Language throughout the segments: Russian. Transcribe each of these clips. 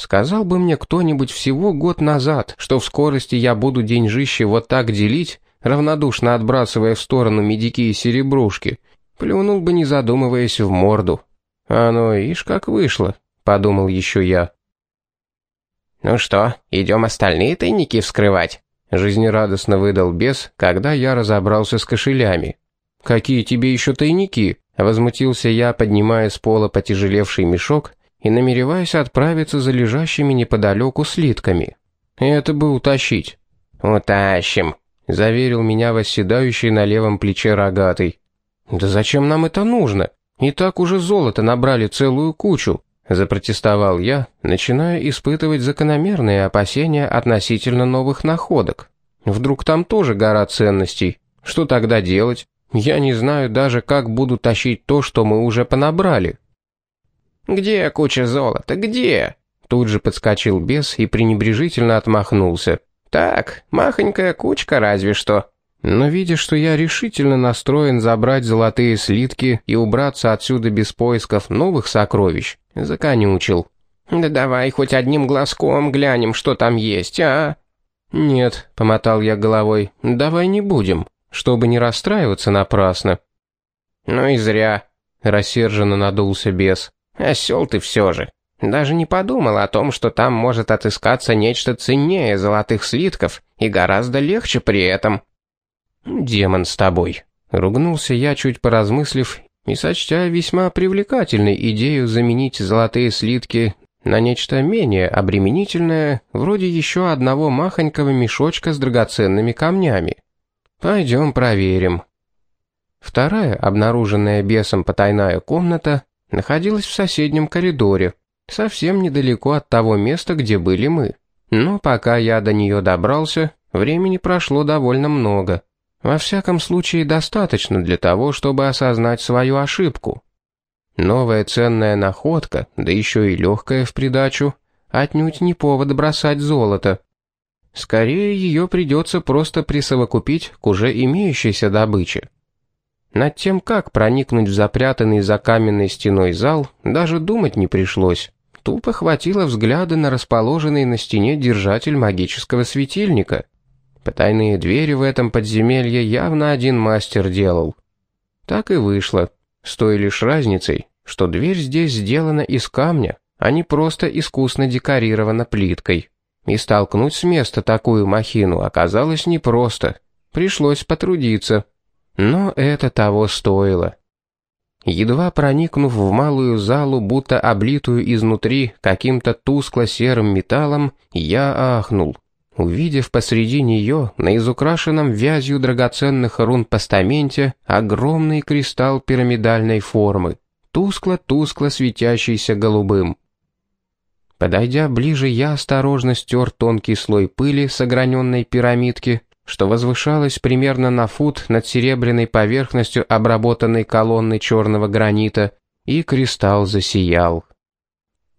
Сказал бы мне кто-нибудь всего год назад, что в скорости я буду деньжище вот так делить, равнодушно отбрасывая в сторону медики и серебрушки, плюнул бы, не задумываясь, в морду. Оно, ишь, как вышло, подумал еще я. «Ну что, идем остальные тайники вскрывать?» Жизнерадостно выдал бес, когда я разобрался с кошелями. «Какие тебе еще тайники?» Возмутился я, поднимая с пола потяжелевший мешок и намереваясь отправиться за лежащими неподалеку слитками. Это бы утащить. «Утащим», — заверил меня восседающий на левом плече рогатый. «Да зачем нам это нужно? И так уже золото набрали целую кучу», — запротестовал я, начиная испытывать закономерные опасения относительно новых находок. «Вдруг там тоже гора ценностей? Что тогда делать? Я не знаю даже, как буду тащить то, что мы уже понабрали». «Где куча золота? Где?» Тут же подскочил бес и пренебрежительно отмахнулся. «Так, махонькая кучка разве что». Но видя, что я решительно настроен забрать золотые слитки и убраться отсюда без поисков новых сокровищ, законючил. «Да давай хоть одним глазком глянем, что там есть, а?» «Нет», — помотал я головой, — «давай не будем, чтобы не расстраиваться напрасно». «Ну и зря», — рассерженно надулся бес. Осел ты все же. Даже не подумал о том, что там может отыскаться нечто ценнее золотых слитков и гораздо легче при этом. «Демон с тобой», — ругнулся я, чуть поразмыслив, и сочтя весьма привлекательной идею заменить золотые слитки на нечто менее обременительное, вроде еще одного махонького мешочка с драгоценными камнями. «Пойдем проверим». Вторая, обнаруженная бесом потайная комната, находилась в соседнем коридоре, совсем недалеко от того места, где были мы. Но пока я до нее добрался, времени прошло довольно много. Во всяком случае, достаточно для того, чтобы осознать свою ошибку. Новая ценная находка, да еще и легкая в придачу, отнюдь не повод бросать золото. Скорее, ее придется просто присовокупить к уже имеющейся добыче. Над тем, как проникнуть в запрятанный за каменной стеной зал, даже думать не пришлось. Тупо хватило взгляда на расположенный на стене держатель магического светильника. Потайные двери в этом подземелье явно один мастер делал. Так и вышло, с той лишь разницей, что дверь здесь сделана из камня, а не просто искусно декорирована плиткой. И столкнуть с места такую махину оказалось непросто. Пришлось потрудиться, но это того стоило. Едва проникнув в малую залу, будто облитую изнутри каким-то тускло-серым металлом, я ахнул, увидев посреди нее, на изукрашенном вязью драгоценных рун постаменте, огромный кристалл пирамидальной формы, тускло-тускло светящийся голубым. Подойдя ближе, я осторожно стер тонкий слой пыли с ограненной пирамидки, что возвышалось примерно на фут над серебряной поверхностью обработанной колонны черного гранита, и кристалл засиял.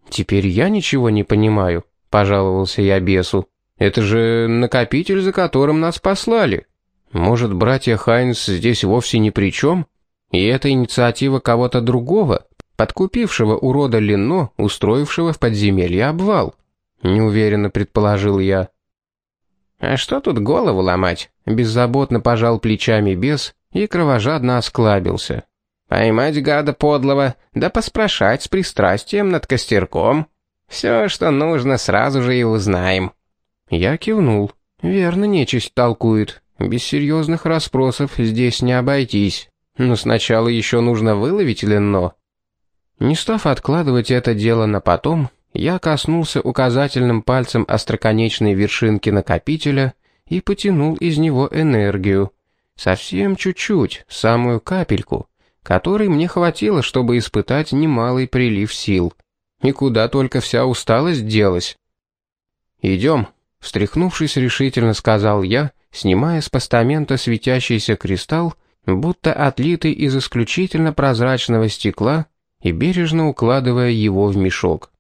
«Теперь я ничего не понимаю», — пожаловался я бесу. «Это же накопитель, за которым нас послали. Может, братья Хайнс здесь вовсе ни при чем? И это инициатива кого-то другого, подкупившего урода Лино, устроившего в подземелье обвал?» Неуверенно предположил я. «А что тут голову ломать?» Беззаботно пожал плечами бес и кровожадно осклабился. «Поймать гада подлого, да поспрашать с пристрастием над костерком. Все, что нужно, сразу же и узнаем». Я кивнул. «Верно, нечисть толкует. Без серьезных расспросов здесь не обойтись. Но сначала еще нужно выловить Ленно». Не став откладывать это дело на потом, я коснулся указательным пальцем остроконечной вершинки накопителя и потянул из него энергию. Совсем чуть-чуть, самую капельку, которой мне хватило, чтобы испытать немалый прилив сил. И куда только вся усталость делась. «Идем», — встряхнувшись решительно сказал я, снимая с постамента светящийся кристалл, будто отлитый из исключительно прозрачного стекла, и бережно укладывая его в мешок.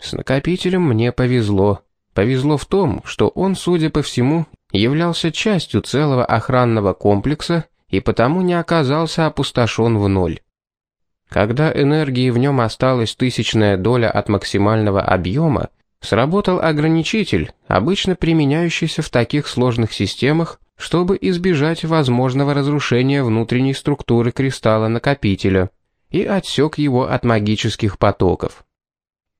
С накопителем мне повезло. Повезло в том, что он, судя по всему, являлся частью целого охранного комплекса и потому не оказался опустошен в ноль. Когда энергии в нем осталась тысячная доля от максимального объема, Сработал ограничитель, обычно применяющийся в таких сложных системах, чтобы избежать возможного разрушения внутренней структуры кристалла-накопителя, и отсек его от магических потоков.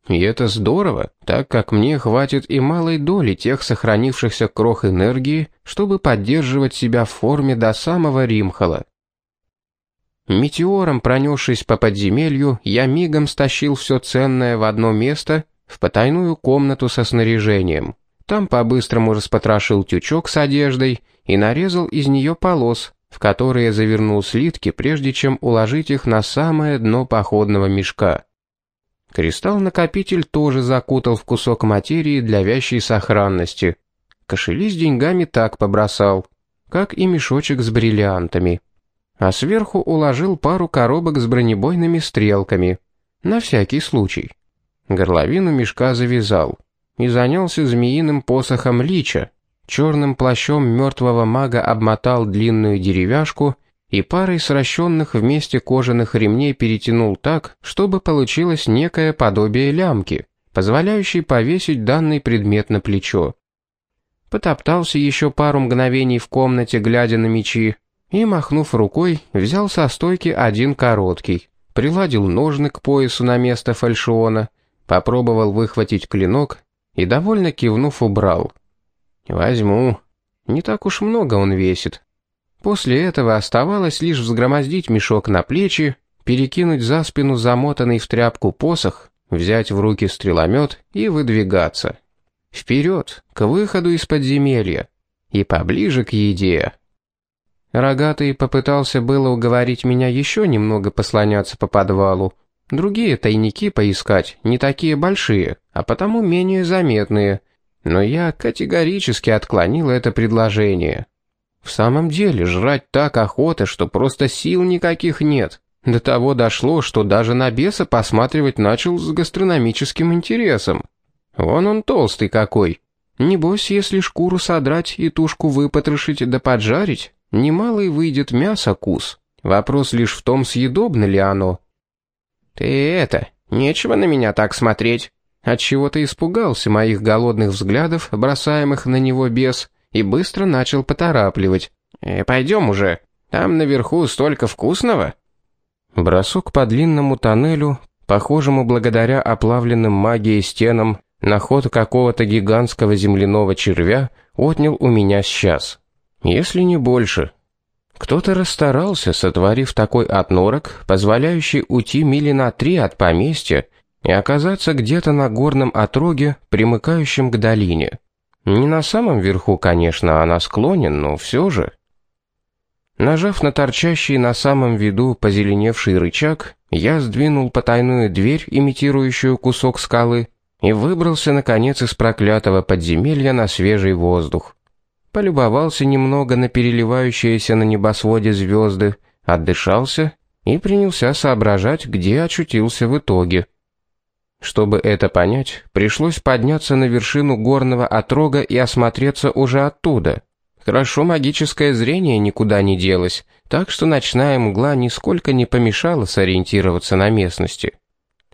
И это здорово, так как мне хватит и малой доли тех сохранившихся крох энергии, чтобы поддерживать себя в форме до самого Римхала. Метеором пронесшись по подземелью, я мигом стащил все ценное в одно место, в потайную комнату со снаряжением. Там по-быстрому распотрошил тючок с одеждой и нарезал из нее полос, в которые завернул слитки, прежде чем уложить их на самое дно походного мешка. Кристалл-накопитель тоже закутал в кусок материи для вящей сохранности. Кошели с деньгами так побросал, как и мешочек с бриллиантами. А сверху уложил пару коробок с бронебойными стрелками. На всякий случай. Горловину мешка завязал и занялся змеиным посохом лича. Черным плащом мертвого мага обмотал длинную деревяшку и парой сращенных вместе кожаных ремней перетянул так, чтобы получилось некое подобие лямки, позволяющей повесить данный предмет на плечо. Потоптался еще пару мгновений в комнате, глядя на мечи, и, махнув рукой, взял со стойки один короткий, приладил ножны к поясу на место фальшиона, попробовал выхватить клинок и, довольно кивнув, убрал. «Возьму. Не так уж много он весит, После этого оставалось лишь взгромоздить мешок на плечи, перекинуть за спину замотанный в тряпку посох, взять в руки стреломет и выдвигаться. Вперед, к выходу из подземелья. И поближе к еде. Рогатый попытался было уговорить меня еще немного послоняться по подвалу. Другие тайники поискать, не такие большие, а потому менее заметные. Но я категорически отклонил это предложение. В самом деле, жрать так охота, что просто сил никаких нет. До того дошло, что даже на беса посматривать начал с гастрономическим интересом. Вон он толстый какой. Небось, если шкуру содрать и тушку выпотрошить да поджарить, немалый выйдет мясо-кус. Вопрос лишь в том, съедобно ли оно. «Ты это, нечего на меня так смотреть». Отчего-то испугался моих голодных взглядов, бросаемых на него бес, и быстро начал поторапливать. «Э, «Пойдем уже, там наверху столько вкусного». Бросок по длинному тоннелю, похожему благодаря оплавленным магией стенам на ход какого-то гигантского земляного червя, отнял у меня сейчас. Если не больше. Кто-то расстарался, сотворив такой отнорок, позволяющий уйти мили на три от поместья и оказаться где-то на горном отроге, примыкающем к долине. Не на самом верху, конечно, а на склоне, но все же. Нажав на торчащий на самом виду позеленевший рычаг, я сдвинул потайную дверь, имитирующую кусок скалы, и выбрался, наконец, из проклятого подземелья на свежий воздух. Полюбовался немного на переливающиеся на небосводе звезды, отдышался и принялся соображать, где очутился в итоге. Чтобы это понять, пришлось подняться на вершину горного отрога и осмотреться уже оттуда. Хорошо магическое зрение никуда не делось, так что ночная мгла нисколько не помешала сориентироваться на местности.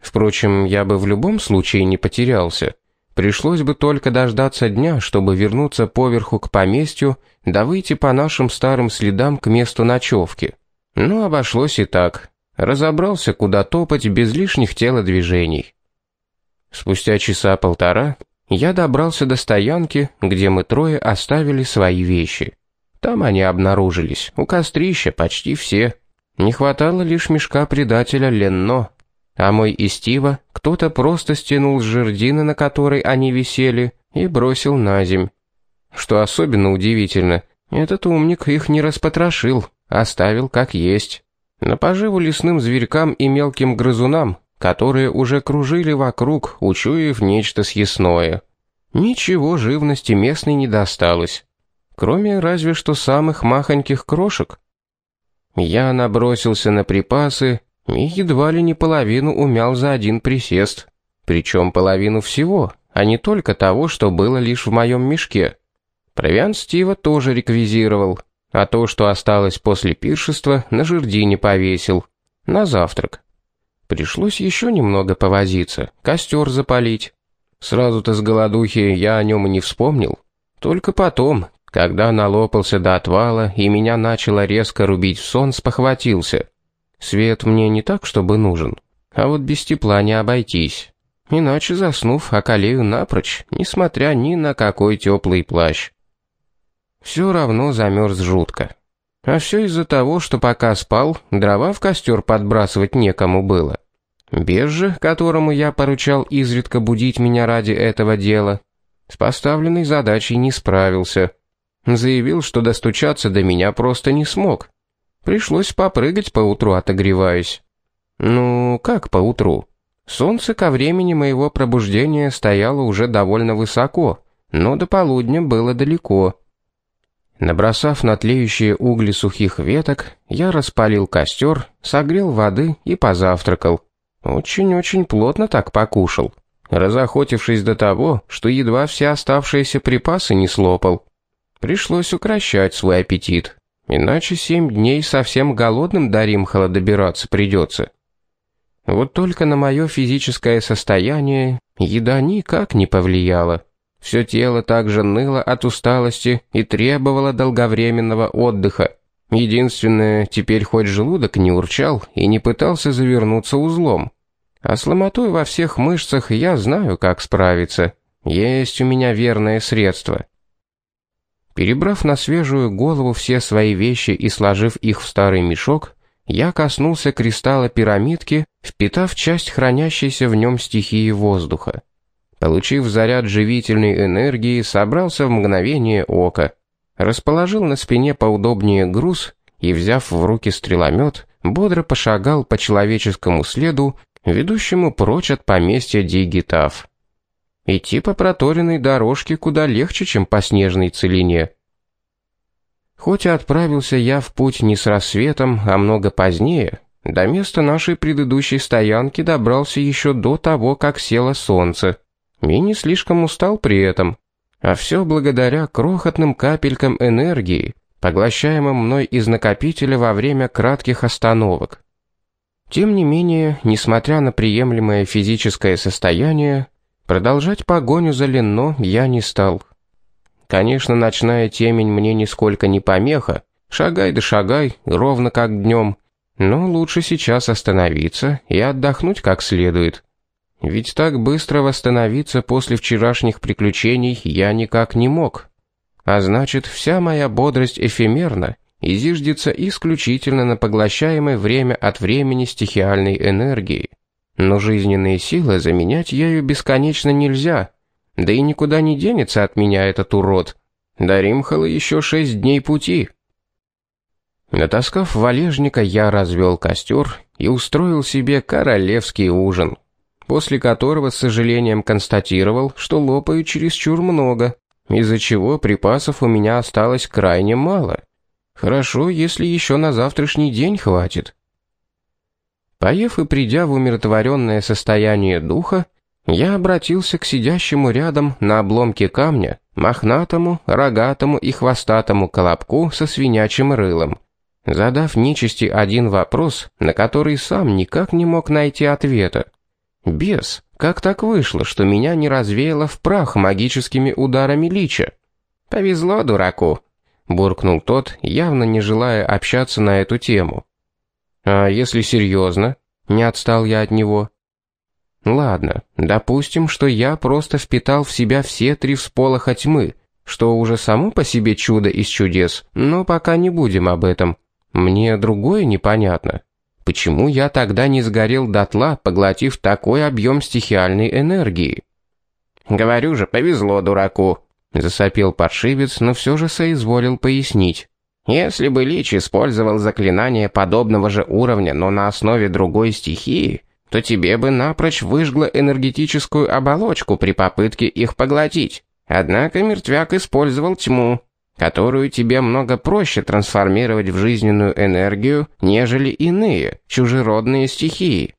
Впрочем, я бы в любом случае не потерялся. Пришлось бы только дождаться дня, чтобы вернуться поверху к поместью, да выйти по нашим старым следам к месту ночевки. Но обошлось и так. Разобрался, куда топать без лишних телодвижений. Спустя часа полтора я добрался до стоянки, где мы трое оставили свои вещи. Там они обнаружились, у кострища почти все. Не хватало лишь мешка предателя Ленно. А мой и Стива кто-то просто стянул с жердины, на которой они висели, и бросил на земь. Что особенно удивительно, этот умник их не распотрошил, оставил как есть. На поживу лесным зверькам и мелким грызунам которые уже кружили вокруг, учуяв нечто съестное. Ничего живности местной не досталось, кроме разве что самых махоньких крошек. Я набросился на припасы и едва ли не половину умял за один присест, причем половину всего, а не только того, что было лишь в моем мешке. Провиант Стива тоже реквизировал, а то, что осталось после пиршества, на жердине повесил, на завтрак. Пришлось еще немного повозиться, костер запалить. Сразу-то с голодухи я о нем и не вспомнил. Только потом, когда налопался до отвала и меня начало резко рубить в сон, спохватился. Свет мне не так, чтобы нужен, а вот без тепла не обойтись. Иначе, заснув, околею напрочь, несмотря ни на какой теплый плащ. Все равно замерз жутко. А все из-за того, что пока спал, дрова в костер подбрасывать некому было. Без же, которому я поручал изредка будить меня ради этого дела, с поставленной задачей не справился. Заявил, что достучаться до меня просто не смог. Пришлось попрыгать поутру, отогреваясь. Ну, как поутру? Солнце ко времени моего пробуждения стояло уже довольно высоко, но до полудня было далеко. Набросав на тлеющие угли сухих веток, я распалил костер, согрел воды и позавтракал. Очень-очень плотно так покушал, разохотившись до того, что едва все оставшиеся припасы не слопал. Пришлось укращать свой аппетит, иначе семь дней совсем голодным до Римхала добираться придется. Вот только на мое физическое состояние еда никак не повлияла. Все тело также ныло от усталости и требовало долговременного отдыха. Единственное, теперь хоть желудок не урчал и не пытался завернуться узлом. А с ломотой во всех мышцах я знаю, как справиться. Есть у меня верное средство. Перебрав на свежую голову все свои вещи и сложив их в старый мешок, я коснулся кристалла пирамидки, впитав часть хранящейся в нем стихии воздуха. Получив заряд живительной энергии, собрался в мгновение ока. Расположил на спине поудобнее груз и, взяв в руки стреломет, бодро пошагал по человеческому следу, ведущему прочь от поместья Дигитав. Идти по проторенной дорожке куда легче, чем по снежной целине. Хоть и отправился я в путь не с рассветом, а много позднее, до места нашей предыдущей стоянки добрался еще до того, как село солнце. И не слишком устал при этом. А все благодаря крохотным капелькам энергии, поглощаемым мной из накопителя во время кратких остановок. Тем не менее, несмотря на приемлемое физическое состояние, продолжать погоню за Ленно я не стал. Конечно, ночная темень мне нисколько не помеха, шагай да шагай, ровно как днем, но лучше сейчас остановиться и отдохнуть как следует. Ведь так быстро восстановиться после вчерашних приключений я никак не мог. А значит, вся моя бодрость эфемерна и зиждется исключительно на поглощаемой время от времени стихиальной энергии. Но жизненные силы заменять ею бесконечно нельзя, да и никуда не денется от меня этот урод. До Римхала еще шесть дней пути. Натаскав валежника, я развел костер и устроил себе королевский ужин, после которого с сожалением констатировал, что лопаю чересчур много, из-за чего припасов у меня осталось крайне мало. Хорошо, если еще на завтрашний день хватит. Поев и придя в умиротворенное состояние духа, я обратился к сидящему рядом на обломке камня, мохнатому, рогатому и хвостатому колобку со свинячим рылом задав нечисти один вопрос, на который сам никак не мог найти ответа. «Бес, как так вышло, что меня не развеяло в прах магическими ударами лича?» «Повезло дураку», — буркнул тот, явно не желая общаться на эту тему. «А если серьезно?» — не отстал я от него. «Ладно, допустим, что я просто впитал в себя все три всполоха тьмы, что уже само по себе чудо из чудес, но пока не будем об этом. Мне другое непонятно. Почему я тогда не сгорел дотла, поглотив такой объем стихиальной энергии? Говорю же, повезло дураку, засопел паршивец, но все же соизволил пояснить. Если бы Лич использовал заклинание подобного же уровня, но на основе другой стихии, то тебе бы напрочь выжгло энергетическую оболочку при попытке их поглотить. Однако мертвяк использовал тьму, которую тебе много проще трансформировать в жизненную энергию, нежели иные, чужеродные стихии.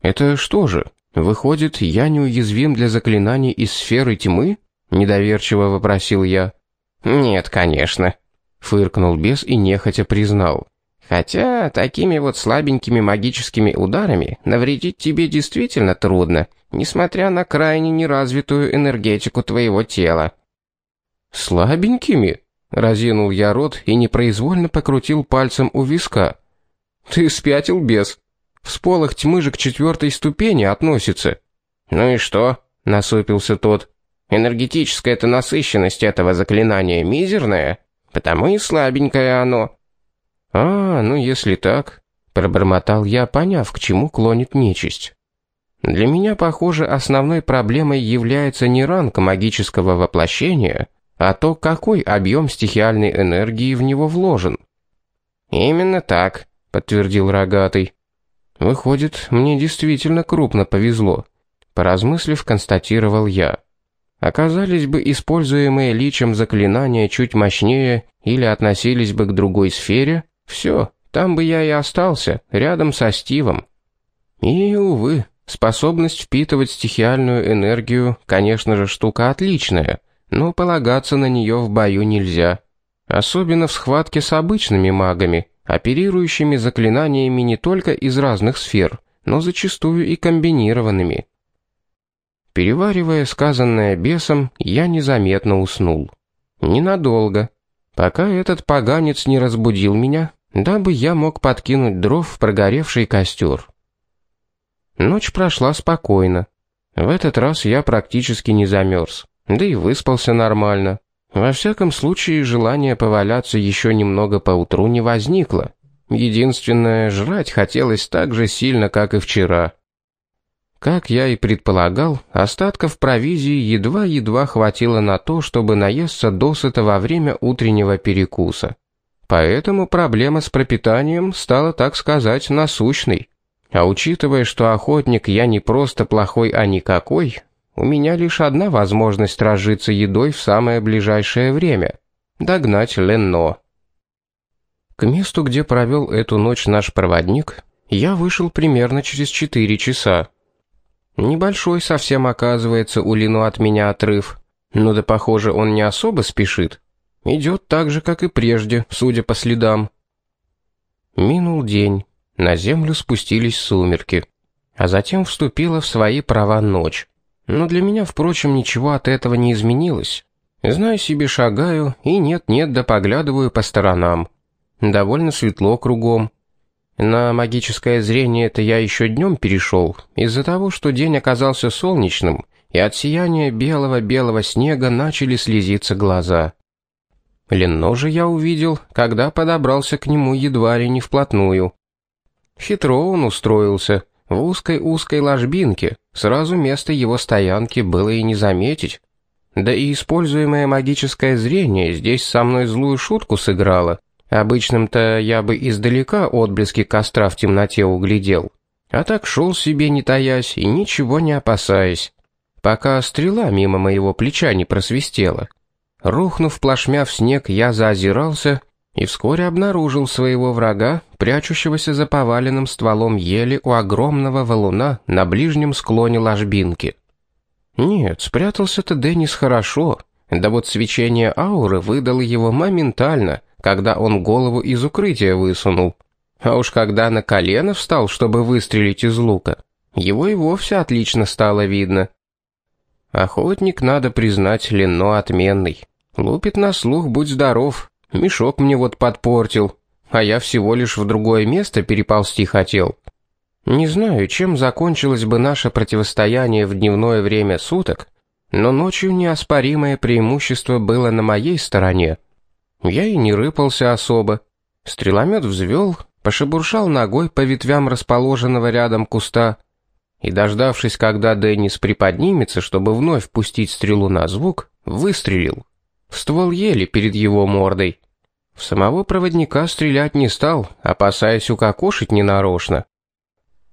Это что же, выходит, я неуязвим для заклинаний из сферы тьмы? Недоверчиво вопросил я. Нет, конечно, фыркнул бес и нехотя признал. Хотя такими вот слабенькими магическими ударами навредить тебе действительно трудно, несмотря на крайне неразвитую энергетику твоего тела. «Слабенькими?» — разинул я рот и непроизвольно покрутил пальцем у виска. «Ты спятил, бес. Всполох тьмы же к четвертой ступени относится». «Ну и что?» — насупился тот. «Энергетическая-то насыщенность этого заклинания мизерная, потому и слабенькое оно». «А, ну если так», — пробормотал я, поняв, к чему клонит нечисть. «Для меня, похоже, основной проблемой является не ранг магического воплощения, а то, какой объем стихиальной энергии в него вложен». «Именно так», — подтвердил Рогатый. «Выходит, мне действительно крупно повезло», — поразмыслив, констатировал я. Оказались бы используемые личем заклинания чуть мощнее или относились бы к другой сфере, все, там бы я и остался, рядом со Стивом. И, увы, способность впитывать стихиальную энергию, конечно же, штука отличная, но полагаться на нее в бою нельзя. Особенно в схватке с обычными магами, оперирующими заклинаниями не только из разных сфер, но зачастую и комбинированными. Переваривая сказанное бесом, я незаметно уснул. Ненадолго. Пока этот поганец не разбудил меня, дабы я мог подкинуть дров в прогоревший костер. Ночь прошла спокойно. В этот раз я практически не замерз, да и выспался нормально. Во всяком случае, желание поваляться еще немного поутру не возникло. Единственное, жрать хотелось так же сильно, как и вчера. Как я и предполагал, остатков провизии едва-едва хватило на то, чтобы наесться досыта во время утреннего перекуса. Поэтому проблема с пропитанием стала, так сказать, насущной. А учитывая, что охотник я не просто плохой, а никакой, у меня лишь одна возможность разжиться едой в самое ближайшее время — догнать Ленно. К месту, где провел эту ночь наш проводник, я вышел примерно через четыре часа. Небольшой совсем оказывается у Лино от меня отрыв, но да похоже он не особо спешит. Идет так же, как и прежде, судя по следам. Минул день, на землю спустились сумерки, а затем вступила в свои права ночь. Но для меня, впрочем, ничего от этого не изменилось. Знаю себе, шагаю и нет-нет да поглядываю по сторонам. Довольно светло кругом. На магическое зрение это я еще днем перешел, из-за того, что день оказался солнечным, и от сияния белого-белого снега начали слезиться глаза. Ленно же я увидел, когда подобрался к нему едва ли не вплотную. Хитро он устроился, в узкой-узкой ложбинке, сразу место его стоянки было и не заметить. Да и используемое магическое зрение здесь со мной злую шутку сыграло. Обычным-то я бы издалека отблески костра в темноте углядел. А так шел себе не таясь и ничего не опасаясь. Пока стрела мимо моего плеча не просвистела. Рухнув плашмя в снег, я заозирался и вскоре обнаружил своего врага, прячущегося за поваленным стволом ели у огромного валуна на ближнем склоне ложбинки. Нет, спрятался-то Деннис хорошо, да вот свечение ауры выдало его моментально, когда он голову из укрытия высунул. А уж когда на колено встал, чтобы выстрелить из лука, его и вовсе отлично стало видно. Охотник, надо признать, Ленно отменный. Лупит на слух, будь здоров. Мешок мне вот подпортил, а я всего лишь в другое место переползти хотел. Не знаю, чем закончилось бы наше противостояние в дневное время суток, но ночью неоспоримое преимущество было на моей стороне. Я и не рыпался особо. Стреломет взвел, пошебуршал ногой по ветвям расположенного рядом куста и, дождавшись, когда Деннис приподнимется, чтобы вновь пустить стрелу на звук, выстрелил. В ствол ели перед его мордой. В самого проводника стрелять не стал, опасаясь укокошить ненарочно.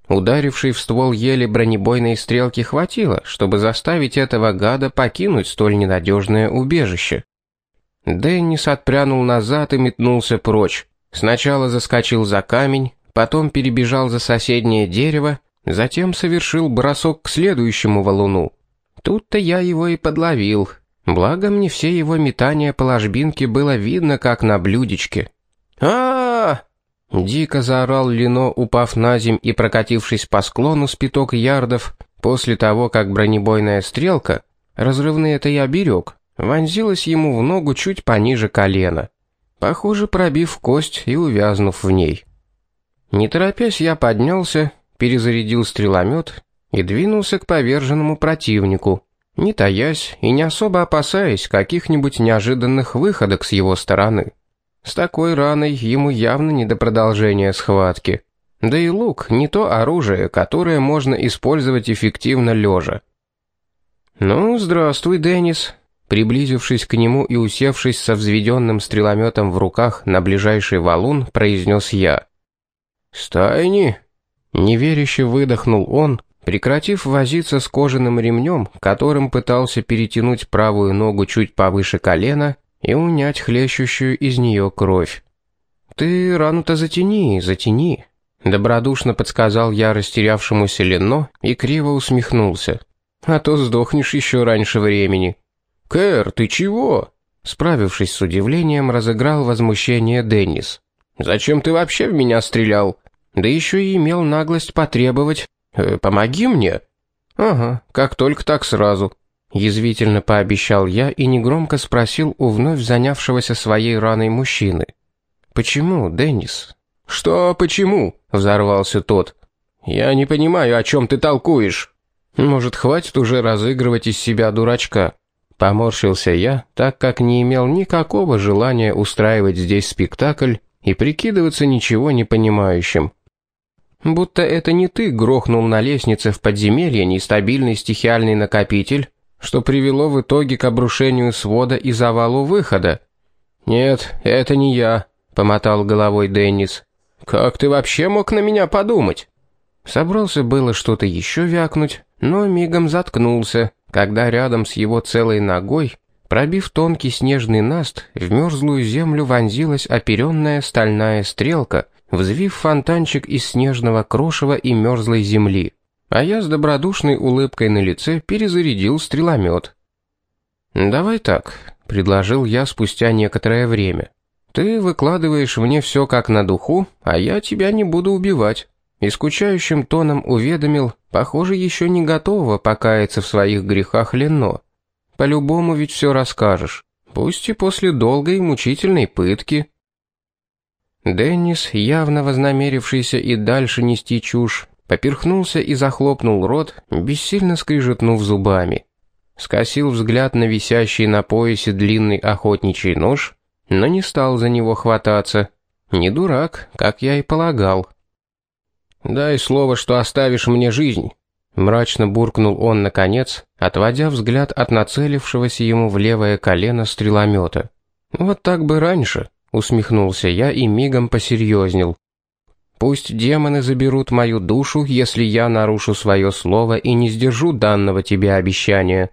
Ударивший в ствол ели бронебойной стрелки хватило, чтобы заставить этого гада покинуть столь ненадежное убежище. Деннис отпрянул назад и метнулся прочь. Сначала заскочил за камень, потом перебежал за соседнее дерево, затем совершил бросок к следующему валуну. Тут-то я его и подловил, Благо мне все его метания по ложбинке было видно, как на блюдечке. а, Дико заорал Лино, упав на земь и прокатившись по склону с пяток ярдов, После того, как бронебойная стрелка, разрывные это я берег, вонзилась ему в ногу чуть пониже колена, похоже, пробив кость и увязнув в ней. Не торопясь, я поднялся, перезарядил стреломет и двинулся к поверженному противнику, не таясь и не особо опасаясь каких-нибудь неожиданных выходок с его стороны. С такой раной ему явно не до продолжения схватки. Да и лук не то оружие, которое можно использовать эффективно лежа. «Ну, здравствуй, Деннис», приблизившись к нему и усевшись со взведенным стрелометом в руках на ближайший валун, произнес я. «Стайни?» Неверяще выдохнул он, прекратив возиться с кожаным ремнем, которым пытался перетянуть правую ногу чуть повыше колена и унять хлещущую из нее кровь. «Ты рану-то затяни, затяни», — добродушно подсказал я растерявшемуся Лено и криво усмехнулся. «А то сдохнешь еще раньше времени». «Кэр, ты чего?» Справившись с удивлением, разыграл возмущение Деннис. «Зачем ты вообще в меня стрелял? Да еще и имел наглость потребовать. Э, помоги мне». «Ага, как только так сразу», Язвительно пообещал я и негромко спросил у вновь занявшегося своей раной мужчины. «Почему, Деннис?» «Что почему?» — взорвался тот. «Я не понимаю, о чем ты толкуешь». «Может, хватит уже разыгрывать из себя дурачка?» Поморщился я, так как не имел никакого желания устраивать здесь спектакль и прикидываться ничего не понимающим. Будто это не ты грохнул на лестнице в подземелье нестабильный стихиальный накопитель, что привело в итоге к обрушению свода и завалу выхода. «Нет, это не я», — помотал головой Деннис. «Как ты вообще мог на меня подумать?» Собрался было что-то еще вякнуть, но мигом заткнулся, когда рядом с его целой ногой, пробив тонкий снежный наст, в мерзлую землю вонзилась оперенная стальная стрелка, взвив фонтанчик из снежного крошева и мерзлой земли а я с добродушной улыбкой на лице перезарядил стреломет. «Давай так», — предложил я спустя некоторое время. «Ты выкладываешь мне все как на духу, а я тебя не буду убивать». И скучающим тоном уведомил, похоже, еще не готова покаяться в своих грехах Лено. По-любому ведь все расскажешь, пусть и после долгой и мучительной пытки. Деннис, явно вознамерившийся и дальше нести чушь, поперхнулся и захлопнул рот, бессильно скрижетнув зубами. Скосил взгляд на висящий на поясе длинный охотничий нож, но не стал за него хвататься. Не дурак, как я и полагал. «Дай слово, что оставишь мне жизнь», — мрачно буркнул он наконец, отводя взгляд от нацелившегося ему в левое колено стреломета. «Вот так бы раньше», — усмехнулся я и мигом посерьезнел. Пусть демоны заберут мою душу, если я нарушу свое слово и не сдержу данного тебе обещания.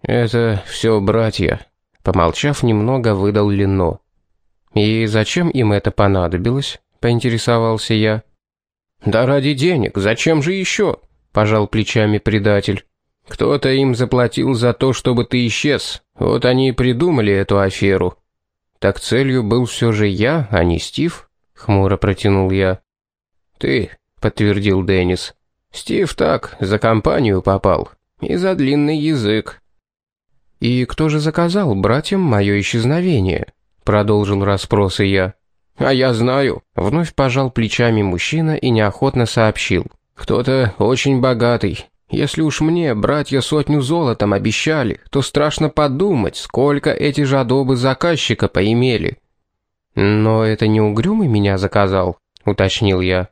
Это все братья. Помолчав немного, выдал Лино. И зачем им это понадобилось? Поинтересовался я. Да ради денег, зачем же еще? Пожал плечами предатель. Кто-то им заплатил за то, чтобы ты исчез. Вот они и придумали эту аферу. Так целью был все же я, а не Стив? Хмуро протянул я. «Ты», — подтвердил Деннис. «Стив так, за компанию попал. И за длинный язык». «И кто же заказал братьям мое исчезновение?» Продолжил расспросы я. «А я знаю», — вновь пожал плечами мужчина и неохотно сообщил. «Кто-то очень богатый. Если уж мне братья сотню золотом обещали, то страшно подумать, сколько эти жадобы заказчика поимели». «Но это не Угрюмый меня заказал», — уточнил я.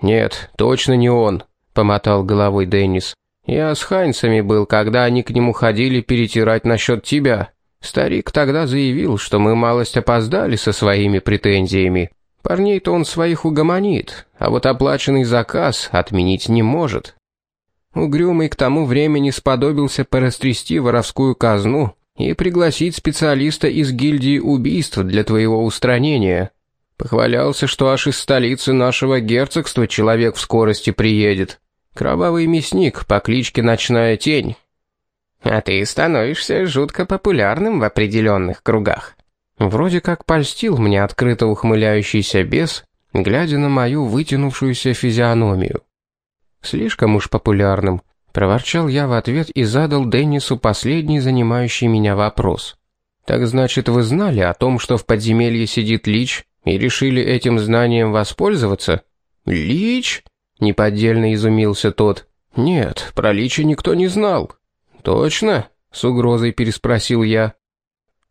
«Нет, точно не он», — помотал головой Деннис. «Я с Хайнцами был, когда они к нему ходили перетирать насчет тебя. Старик тогда заявил, что мы малость опоздали со своими претензиями. Парней-то он своих угомонит, а вот оплаченный заказ отменить не может». Угрюмый к тому времени сподобился порастрясти воровскую казну и пригласить специалиста из гильдии убийств для твоего устранения. Похвалялся, что аж из столицы нашего герцогства человек в скорости приедет. Кровавый мясник по кличке Ночная Тень. А ты становишься жутко популярным в определенных кругах. Вроде как польстил мне открыто ухмыляющийся бес, глядя на мою вытянувшуюся физиономию. Слишком уж популярным, Проворчал я в ответ и задал Деннису последний занимающий меня вопрос. «Так значит, вы знали о том, что в подземелье сидит Лич, и решили этим знанием воспользоваться?» «Лич?» — неподдельно изумился тот. «Нет, про Лича никто не знал». «Точно?» — с угрозой переспросил я.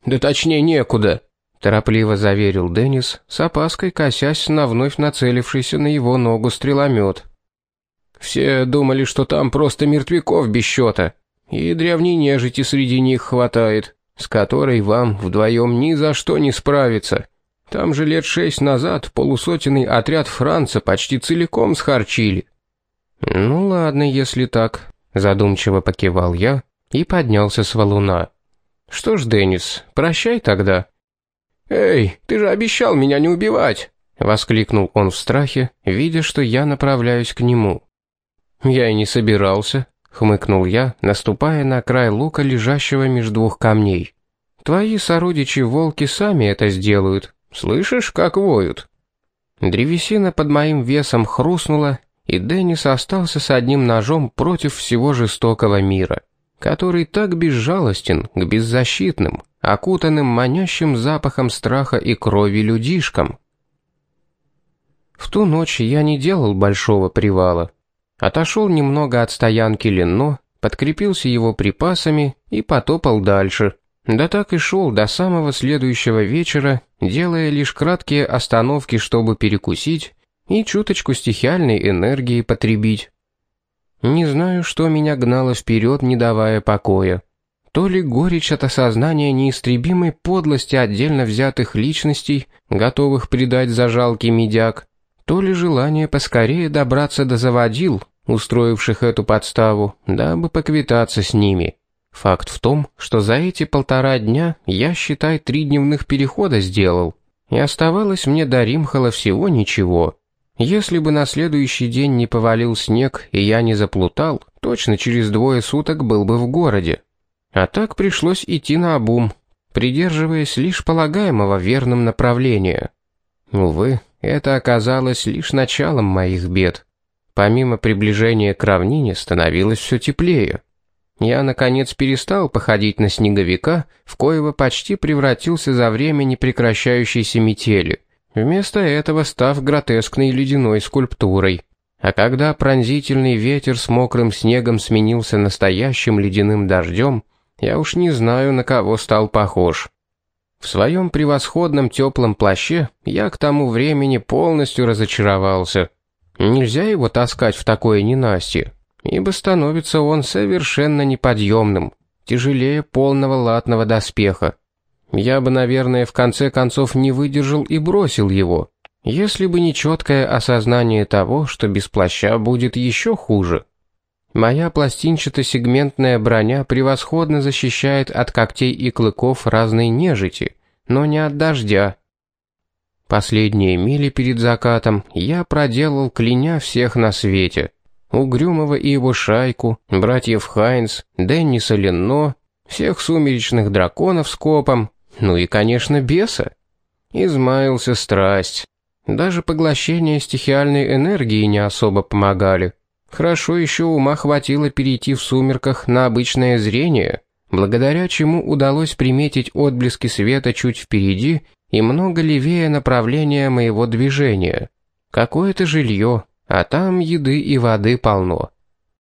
«Да точнее некуда», — торопливо заверил Деннис, с опаской косясь на вновь нацелившийся на его ногу стреломет. «Все думали, что там просто мертвяков без счета, и древней нежити среди них хватает, с которой вам вдвоем ни за что не справиться. Там же лет шесть назад полусотенный отряд Франца почти целиком схарчили». «Ну ладно, если так», — задумчиво покивал я и поднялся с валуна. «Что ж, Деннис, прощай тогда». «Эй, ты же обещал меня не убивать!» — воскликнул он в страхе, видя, что я направляюсь к нему. «Я и не собирался», — хмыкнул я, наступая на край лука, лежащего между двух камней. «Твои сородичи-волки сами это сделают. Слышишь, как воют?» Древесина под моим весом хрустнула, и Деннис остался с одним ножом против всего жестокого мира который так безжалостен к беззащитным, окутанным манящим запахом страха и крови людишкам. В ту ночь я не делал большого привала. Отошел немного от стоянки Ленно, подкрепился его припасами и потопал дальше. Да так и шел до самого следующего вечера, делая лишь краткие остановки, чтобы перекусить и чуточку стихиальной энергии потребить. Не знаю, что меня гнало вперед, не давая покоя. То ли горечь от осознания неистребимой подлости отдельно взятых личностей, готовых предать за жалкий медяк, то ли желание поскорее добраться до заводил, устроивших эту подставу, дабы поквитаться с ними. Факт в том, что за эти полтора дня я, считай, три дневных перехода сделал, и оставалось мне до Римхала всего ничего. Если бы на следующий день не повалил снег и я не заплутал, точно через двое суток был бы в городе. А так пришлось идти на обум, придерживаясь лишь полагаемого верным направления. Увы, это оказалось лишь началом моих бед. Помимо приближения к равнине становилось все теплее. Я, наконец, перестал походить на снеговика, в коего почти превратился за время непрекращающейся метели вместо этого став гротескной ледяной скульптурой. А когда пронзительный ветер с мокрым снегом сменился настоящим ледяным дождем, я уж не знаю, на кого стал похож. В своем превосходном теплом плаще я к тому времени полностью разочаровался. Нельзя его таскать в такое ненастье, ибо становится он совершенно неподъемным, тяжелее полного латного доспеха. Я бы, наверное, в конце концов не выдержал и бросил его, если бы не четкое осознание того, что без плаща будет еще хуже. Моя пластинчато-сегментная броня превосходно защищает от когтей и клыков разной нежити, но не от дождя. Последние мили перед закатом я проделал кляня всех на свете. Угрюмого и его шайку, братьев Хайнс, Денниса Ленно, всех сумеречных драконов с копом, ну и, конечно, беса. Измаился страсть. Даже поглощение стихиальной энергии не особо помогали. Хорошо еще ума хватило перейти в сумерках на обычное зрение, благодаря чему удалось приметить отблески света чуть впереди и много левее направления моего движения. Какое-то жилье, а там еды и воды полно.